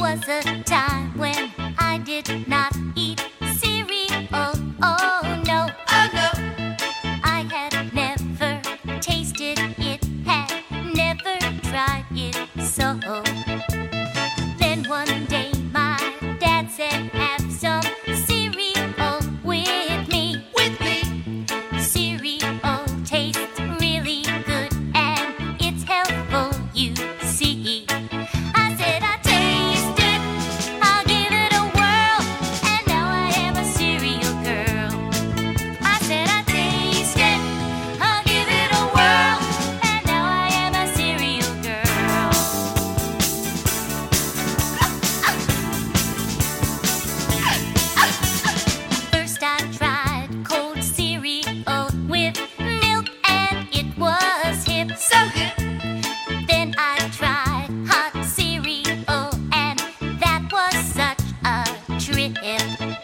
was a time when I did not eat cereal. Oh, oh no, oh no. I had never tasted it, had never tried it. So. comprehend.